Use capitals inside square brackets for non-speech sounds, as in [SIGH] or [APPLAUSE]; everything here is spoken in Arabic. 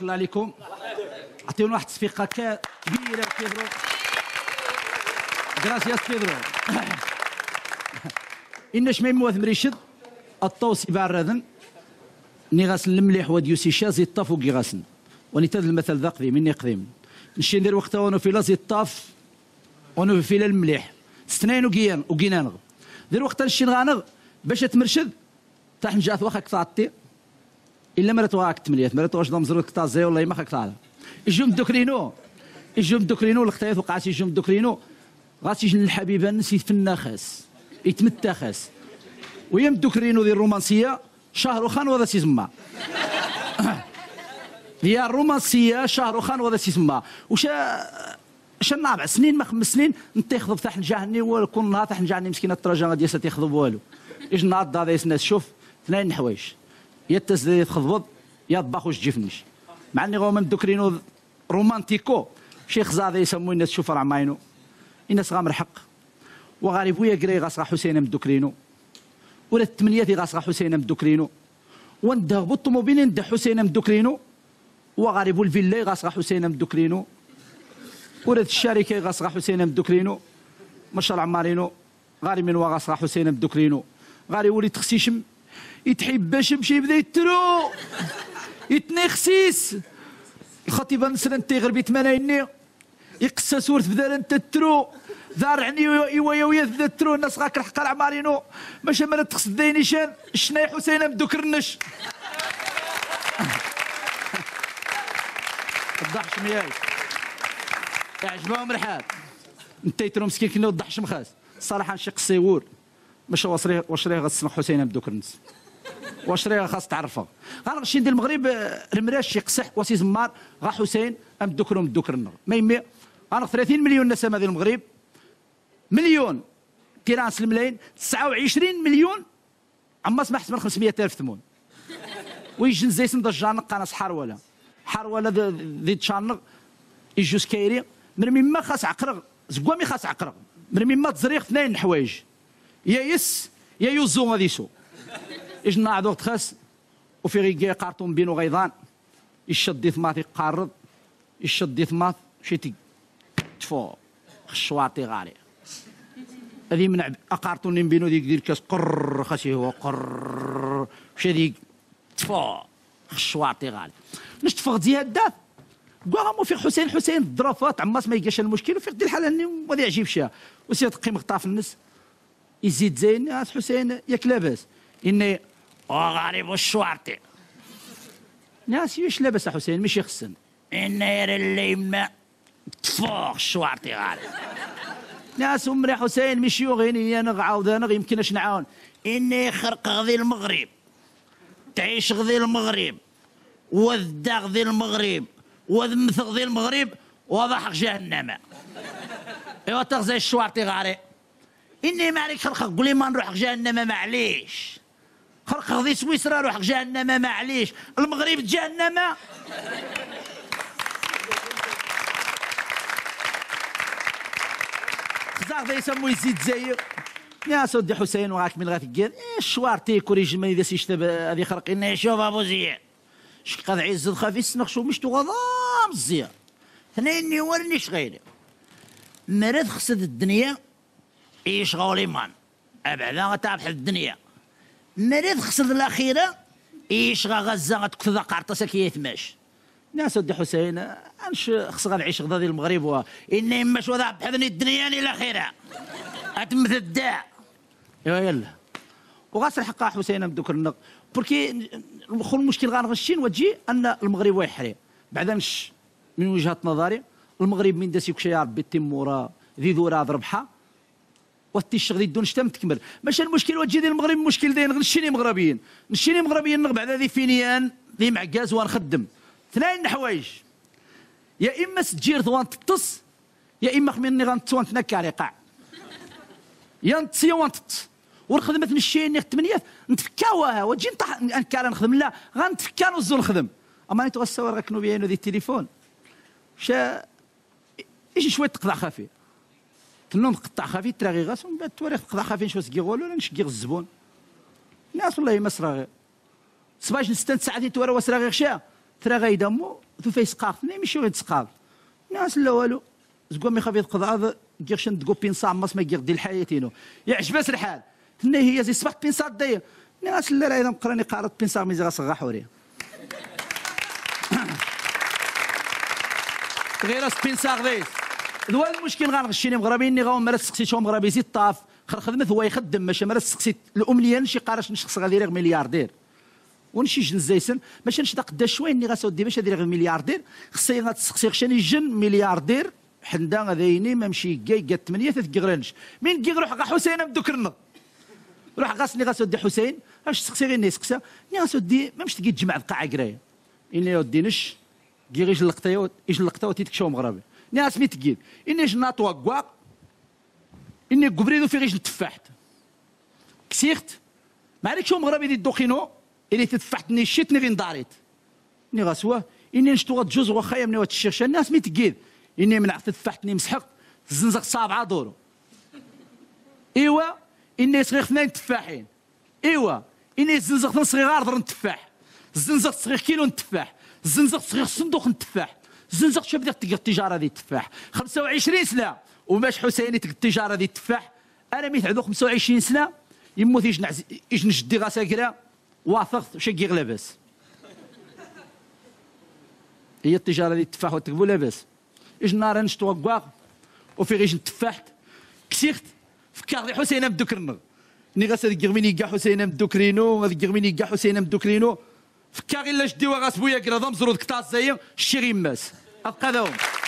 تبارك الله عليكم. عطيونا واحد التصفيقه كبيرة بيدرو. غراسياس بيدرو [COUGHS] إن شميم موث مريشد الطوسي بعرضن ني غاسن المليح وديوسي شازي الطاف وكي غاسن وني تاد المثل ذا قديم مني قديم نشي ندير وقتها ونو في لازي الطاف ونو في المليح. ستنين وكيان وكينانغ دير وقتها نشي نغانغ باش تمرشد تاح نجات واخا كثعطي إلا مرات واك تمنيات مرات واش ضم زروك تازي والله ما خاك تعالى يجوم دوكرينو يجوم دوكرينو الختايات وقعت يجوم دوكرينو غاتي يجن الحبيبة نسي خاس يتمتى خاس ويم دوكرينو ديال الرومانسية شهر خان وهذا سيزما هي [COUGHS] الرومانسية شهر خان وهذا سيزما وش شن أربع سنين ما خمس سنين نتيخذ تحت نجاهني وكل نهار تحت نجاهني مسكينة الترجمة غادي تيخذ والو. إيش نهار الناس شوف اثنين حوايج. يا التسديد تخضبض يا طباخ وش جفنش مع اني غو من دوكرينو رومانتيكو. شيخ زاد يسموه الناس شوف راه ماينو. الناس غامر حق. وغاري بويا قري غاسغا حسين من دوكرينو. ولا الثمانية غاسغا حسين من دوكرينو. ونده بالطوموبيل ند حسين من دوكرينو. وغاري الفيلا غاسغا حسين من دوكرينو. ولا الشركة غاسغا حسين من دوكرينو. مشى العمارينو غاري من وغاسغا حسين من دوكرينو. غاري ولي تخسيشم يتحب باش يمشي يبدا يترو يتني خسيس الخطيبه نسرن تيغر بيت ملايني يقسى سورت بدا انت ترو. دار عني ايوا ويا ترو. الناس غاك الحق العمارينو ماشي مالا تقصد داي شان الشناي حسين بدو كرنش الضحش مياي. يعجبهم الحال انت يترو مسكين كنا الضحش مخاس. صراحة نشق السيور ماشي وشريه وشريه غتسمح حسين بدو كرنس واش راه خاص تعرفها غا شي ندير المغرب رمراش شي قصح وسي زمار غا حسين أم دوكر ام دوكر ما يمي أنا 30 مليون نسمة ديال المغرب. مليون. كيرانس الملايين. 29 مليون. عما سمحت من 500 ألف ثمون. ويجن زيتن ضجان قناص حروله حروله ذي تشانغ يجوز كايري. من ما خاص عقرغ زكوامي خاص عقرغ من ما تزريق اثنين حوايج. يا يس يا يوزو غادي يسو إجنا عدو تخس؟ وفي غيكي قارتون بينو غيضان. يشد ثماث يقارض؟ يشد ثماث شيتي تفو خشواطي غالي. هذه من أقارتون بينو ديك دير كاس قر خاسي هو قر. شي ديك تفو خشواطي غالي. نش تفغ زياد الداف قام في حسين حسين الظرافات عماس ما يلقاش المشكل وفي قد الحال اني وهذا يعجب شيء وسيد قيم خطاف الناس يزيد زين حسين ياك لاباس. إني وغريب الشوارتي ناس يش لابس حسين مش يخسن النير اللي ما تفوق الشوارتي غالي. ناس امري حسين مش يغيني أنا عاود أنا يمكنش نعاون. إني خرق غذي المغرب تعيش غذي المغرب وذدا غذي المغرب وذمث غذي المغرب وضحك جهنم. إيوا تغزي الشوارتي غاري إني ما عليك خلق. قولي ما نروح جهنم معليش. خرق غادي سويسرا روح جهنم معليش. المغرب جهنم. خزاق ذا يسمو يزيد زاير يا سودي حسين وراك من غاتقال إيه الشوار تيكو ريجل إذا سيشتب هذه خرق إنا شوف أبو زياد شق هذا عز خافي سنخشو مشتو غضام الزيار ثنين ورني شغيري مرض خسد الدنيا. إيش غولي مان ابعدا غتعرف الدنيا. مريض خسر الأخيرة؟ إيش غا غزة غتكتب قرطاسة كي ماش ناس ودي حسين أنش خص غنعيش غدا ديال المغرب و إني ماش وضع بحذني الدنيا الأخيرة. أتمثل الداع ايوا يلا. وغاسل حقا حسين بدوك النق. بركي خو المشكل غنغشين وتجي أن المغرب ويحري بعدا نش. من وجهة نظري المغرب من داسيك شي ربي تيمورا ذي ذورا ضربحة. والتيش غادي دون شتا تكمل ماشي المشكل وتجي ديال المغرب المشكل داين نشيني مغربيين. نشيني مغربيين بعد هذه فينيان ذي معكاز ونخدم. اثنين حوايج. يا إما تجير ثوان تطس يا إما خميني غنتوان تنكاري قاع. يا نتسيا وانتط ونخدم تمشيني الثمانيات نتفكاوها. وتجي نكار نخدم. لا غنتفكا نوزو نخدم. أما غساور غاكنو بيانو ذي التليفون. شا إيش شوية تقضى خفيف تنوم قطع خفيف تراغي غاس ومن بعد تواريخ تقطع خفيف شو سكيغولو ولا نشكي الزبون. الناس والله ما صراغي صباش نستن ساعتين تورا وسراغي غشا تراغي دمو تو فايس قاف ني ماشي غير تسقاف ناس لا والو. زكوا مي خافيت قضاض كيرشن تقو بينصا ماس ما كيغدي الحياتينو يعجبس الحال. تني هي زي صبحت بينصا داير ناس لا لا إذا مقراني قارت بينصا ميزي غاصغا حوري [COUGHS] غير بينصا غديس هو المشكل غنغشيني مغربي إني غاون مرات سقسيتهم مغربي زيد طاف. خدمت هو يخدم ماشي مرات سقسيت. الامنيه نشي قارش نشخص غادي يريغ ملياردير. ونشي جن زيسن. باش نشتا قدا شوية إني غاسودي باش غير ملياردير. خصني غتسقسي خشاني جن ملياردير. حندا غاديني ما مشي كاي قاد ثمانية ثلاث كيغرانش من كي روح غا حسين بدوكرنا روح غاسني غاسودي حسين. أش تسقسي غير نسقسا ني غاسودي ما مش تجي تجمع القاعه كرايه إني ودينش كي غير جلقتي يجلقتا وتيتكشو مغربي. ناس مي تقيل. إني جنا توقع إني قبريدو في غيش التفاحت كسيخت ما عليك شو مغربي دي دوخينو اللي تدفعتني شيتني غين داريت ني غاسوا إني نشتو جوز واخا يمني واتشيرش الناس مي تقيل. إني من تدفعتني مسحق زنزق صابعة دورو. إيوا إني صغير اثنين تفاحين. إيوا إني زنزق صغير ضر التفاح زنزق صغير كيلو التفاح زنزق صغير صندوق التفاح زنزق شو بدك تلقى التجارة دي التفاح 25 سنة. وماش حسيني تلقى التجارة دي التفاح أنا ميت عندو 25 سنة. يموت يجنع يجن جدي غاساكرا واثقت شقي لاباس. هي التجارة دي التفاح وتكبو لاباس. إيش نار نشتو وفي غيش التفاح كسيخت. فكار لي حسين بدو كرنغ ني غاس هذيك غميني كاع حسين بدو كرينو هذيك غميني كاع حسين بدو كرينو فكار إلا جدي وغاس بويا كرا ضم زرود كتاس زي الشي a cada um.